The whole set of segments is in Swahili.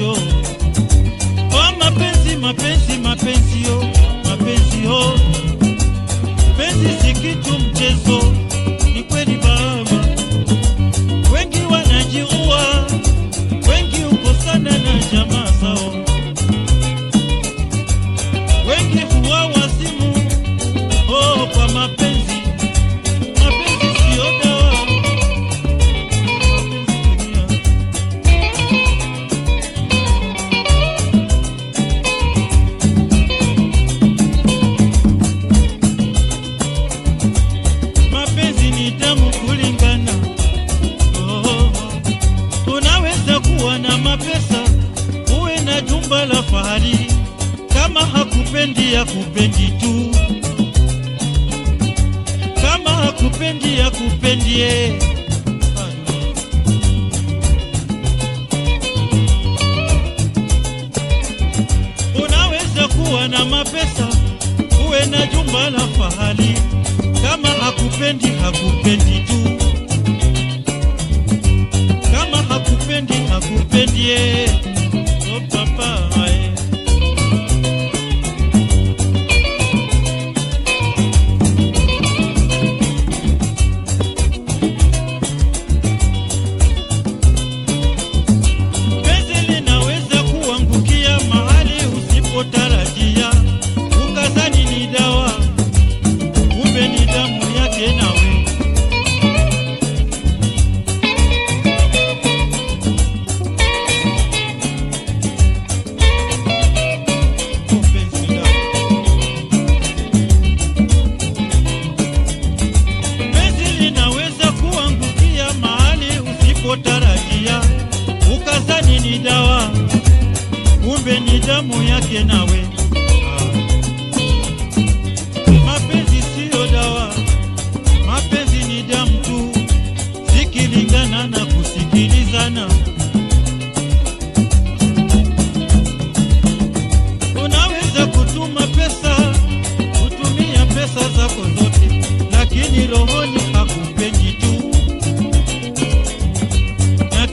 you. Mapesa uwe na jumba la fahari, kama hakupendi hakupendi tu, kama hakupendi hakupendie. Unaweza kuwa na mapesa uwe na jumba la fahari, kama hakupendi hakupendi tu, yeah.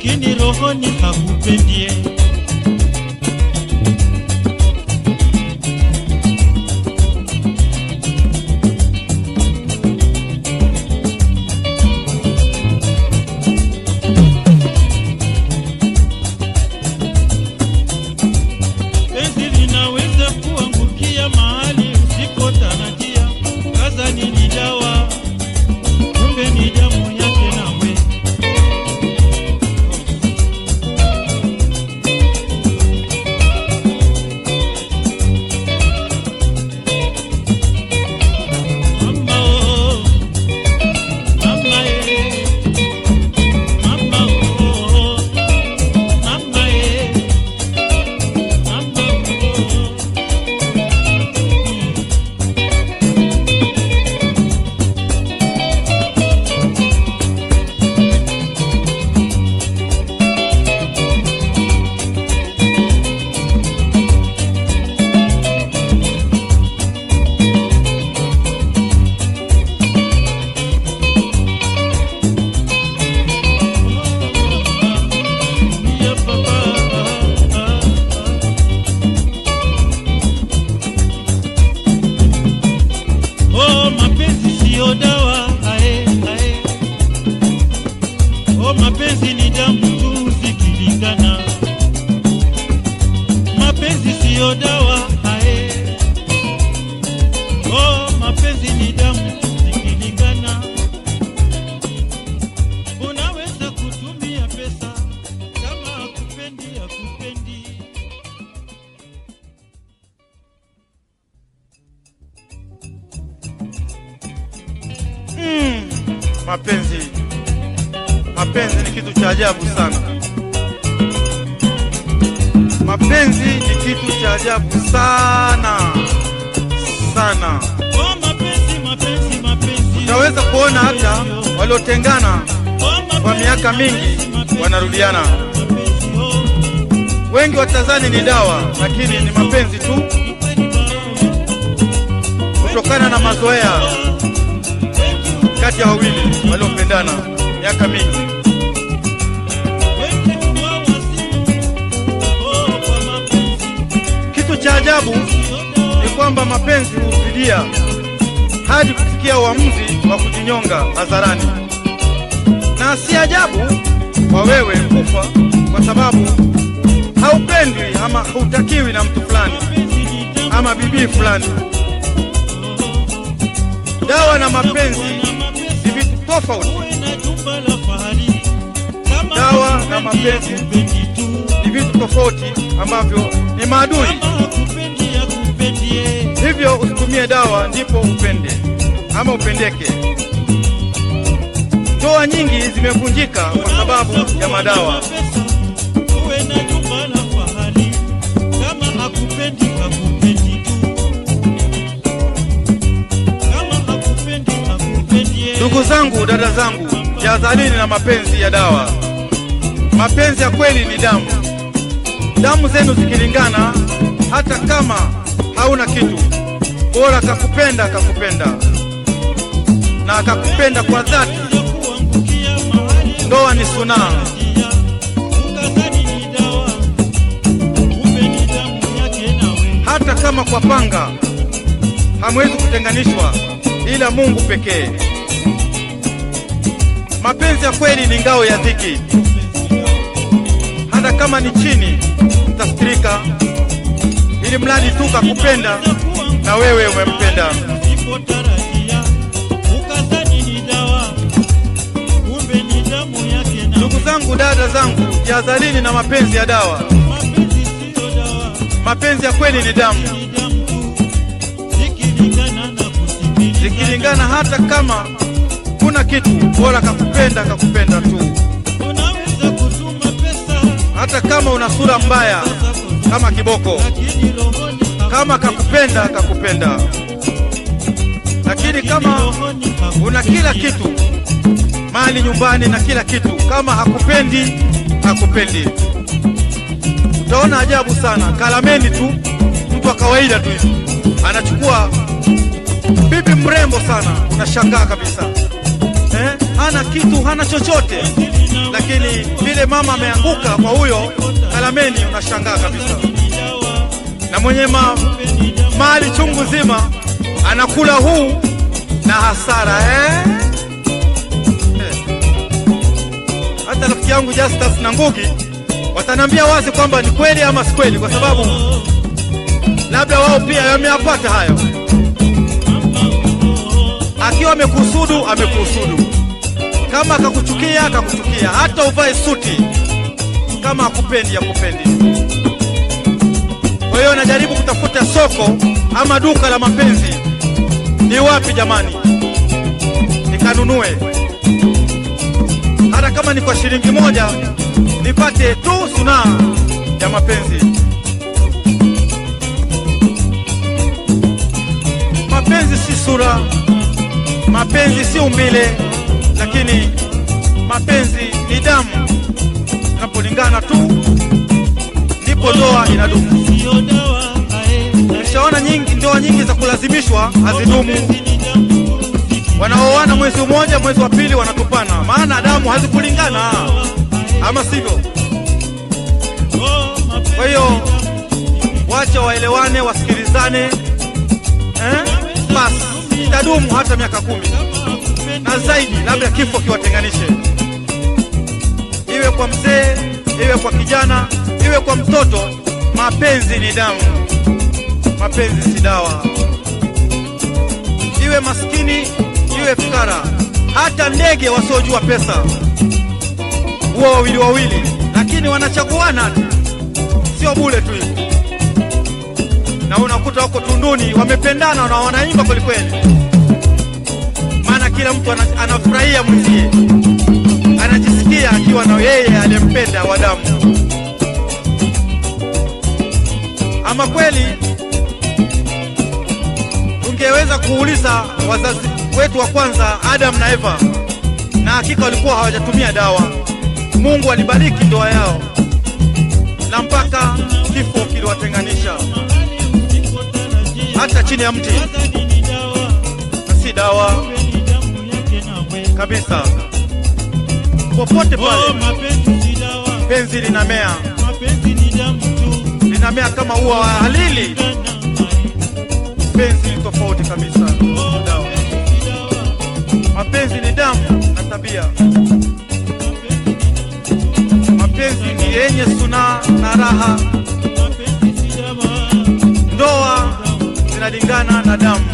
Lakini rohoni hakupendie. Mapenzi mapenzi ni kitu cha ajabu sana. Mapenzi ni kitu cha ajabu sana sana. Oh, mapenzi, mapenzi, mapenzi. Unaweza kuona hata waliotengana Oh, kwa miaka mingi wanarudiana. Wengi watazani ni dawa, lakini ni mapenzi tu, kutokana na mazoea kati ya wawili waliopendana miaka mingi. Kitu cha ajabu ni kwamba mapenzi hufidia hadi kufikia uamuzi wa kujinyonga hadharani, na si ajabu kwa wewe kufa kwa sababu haupendwi ama hautakiwi na mtu fulani ama bibii fulani. Dawa na mapenzi tofauti. Dawa na mapenzi ni vitu tofauti ambavyo ni maadui. Hivyo usitumie dawa ndipo upende ama upendeke. ndoa nyingi zimevunjika kwa sababu ya madawa. Ndugu zangu, dada zangu, jazalini na mapenzi ya dawa. Mapenzi ya kweli ni damu. Damu zenu zikilingana, hata kama hauna kitu, bora kakupenda akakupenda na akakupenda kwa dhati. Ndoa ni sunaa. hata kama kwa panga hamwezi kutenganishwa, ila Mungu pekee. Mapenzi ya kweli ni ngao ya dhiki, hata kama ni chini mtastirika, ili mradi tu kakupenda na wewe umempenda. Ndugu zangu, dada zangu, jihadharini na mapenzi ya dawa. Mapenzi ya kweli ni damu, zikilingana hata kama kitu, bora kakupenda kakupenda tu, Unaweza kutuma pesa. Hata kama una sura mbaya kama kiboko. kama kakupenda kakupenda, lakini kama una kila kitu, mali nyumbani na kila kitu, kama hakupendi hakupendi, utaona ajabu sana. Kalameni tu, mtu wa kawaida tu anachukua bibi mrembo sana, unashangaa kabisa? Hana kitu, hana chochote, lakini vile mama ameanguka kwa huyo Kalameni, unashangaa kabisa na mwenye ma, mali chungu zima anakula huu na hasara eh? Eh. Hata rafiki yangu Justus na Ngugi watanambia wazi kwamba ni kweli ama si kweli, kwa sababu labda wao pia wameyapata hayo. Akiwa amekusudu amekusudu, kama akakuchukia akakuchukia, hata uvae suti, kama akupendi akupendi. Kwa hiyo najaribu kutafuta soko ama duka la mapenzi, ni wapi jamani, nikanunue. Hata kama ni kwa shilingi moja, nipate tu sunaa ya mapenzi. Mapenzi si sura, mapenzi si umbile, lakini mapenzi ni damu. napolingana tu ndipo ndoa inadumu. Nishaona nyingi ndoa nyingi za kulazimishwa hazidumu. Wanaoana mwezi mmoja, mwezi wa pili wanatupana, maana damu hazikulingana, ama sivyo? Kwa hiyo wacha waelewane, wasikilizane, eh? Basi itadumu hata miaka kumi na zaidi, labda kifo kiwatenganishe, iwe kwa mzee, iwe kwa kijana, iwe kwa mtoto. Mapenzi ni damu, mapenzi si dawa. Iwe maskini, iwe fukara, hata ndege wasiojua pesa huwa wawili wawili, lakini wanachaguana sio bule tu. Na unakuta wako tunduni wamependana na wanaimba kwelikweli, maana kila mtu anafurahia mwenzie, anajisikia akiwa na yeye aliyempenda wa damu. Ama kweli tungeweza kuuliza wazazi wetu wa kwanza Adam na Eva, na hakika walikuwa hawajatumia dawa. Mungu alibariki ndoa yao na mpaka kifo kiliwatenganisha, hata chini ya mti, na si dawa. Kabisa. Popote Oh, pale dawa, penzi linamea, mapenzi ni damu tu, linamea kama ua wa halili. Penzi ni tofauti kabisa. Na Oh, dawa, Mapenzi ni damu na tabia. Mapenzi ni yenye sunaa na raha. Zinalingana na damu,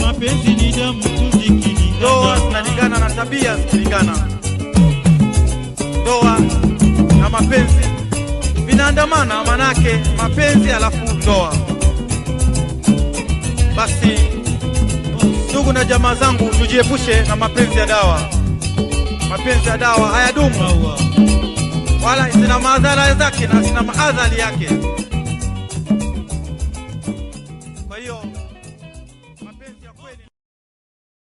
mapenzi ni damu tu, zikilingana. ndoa zinalingana na tabia zikilingana. Ndoa na mapenzi vinaandamana, manake mapenzi alafu ndoa. Basi ndugu na jamaa zangu, tujiepushe na mapenzi ya dawa. Mapenzi ya dawa hayadumu, wala zina madhara zake na zina maadhari yake.